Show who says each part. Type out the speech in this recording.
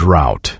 Speaker 1: drought.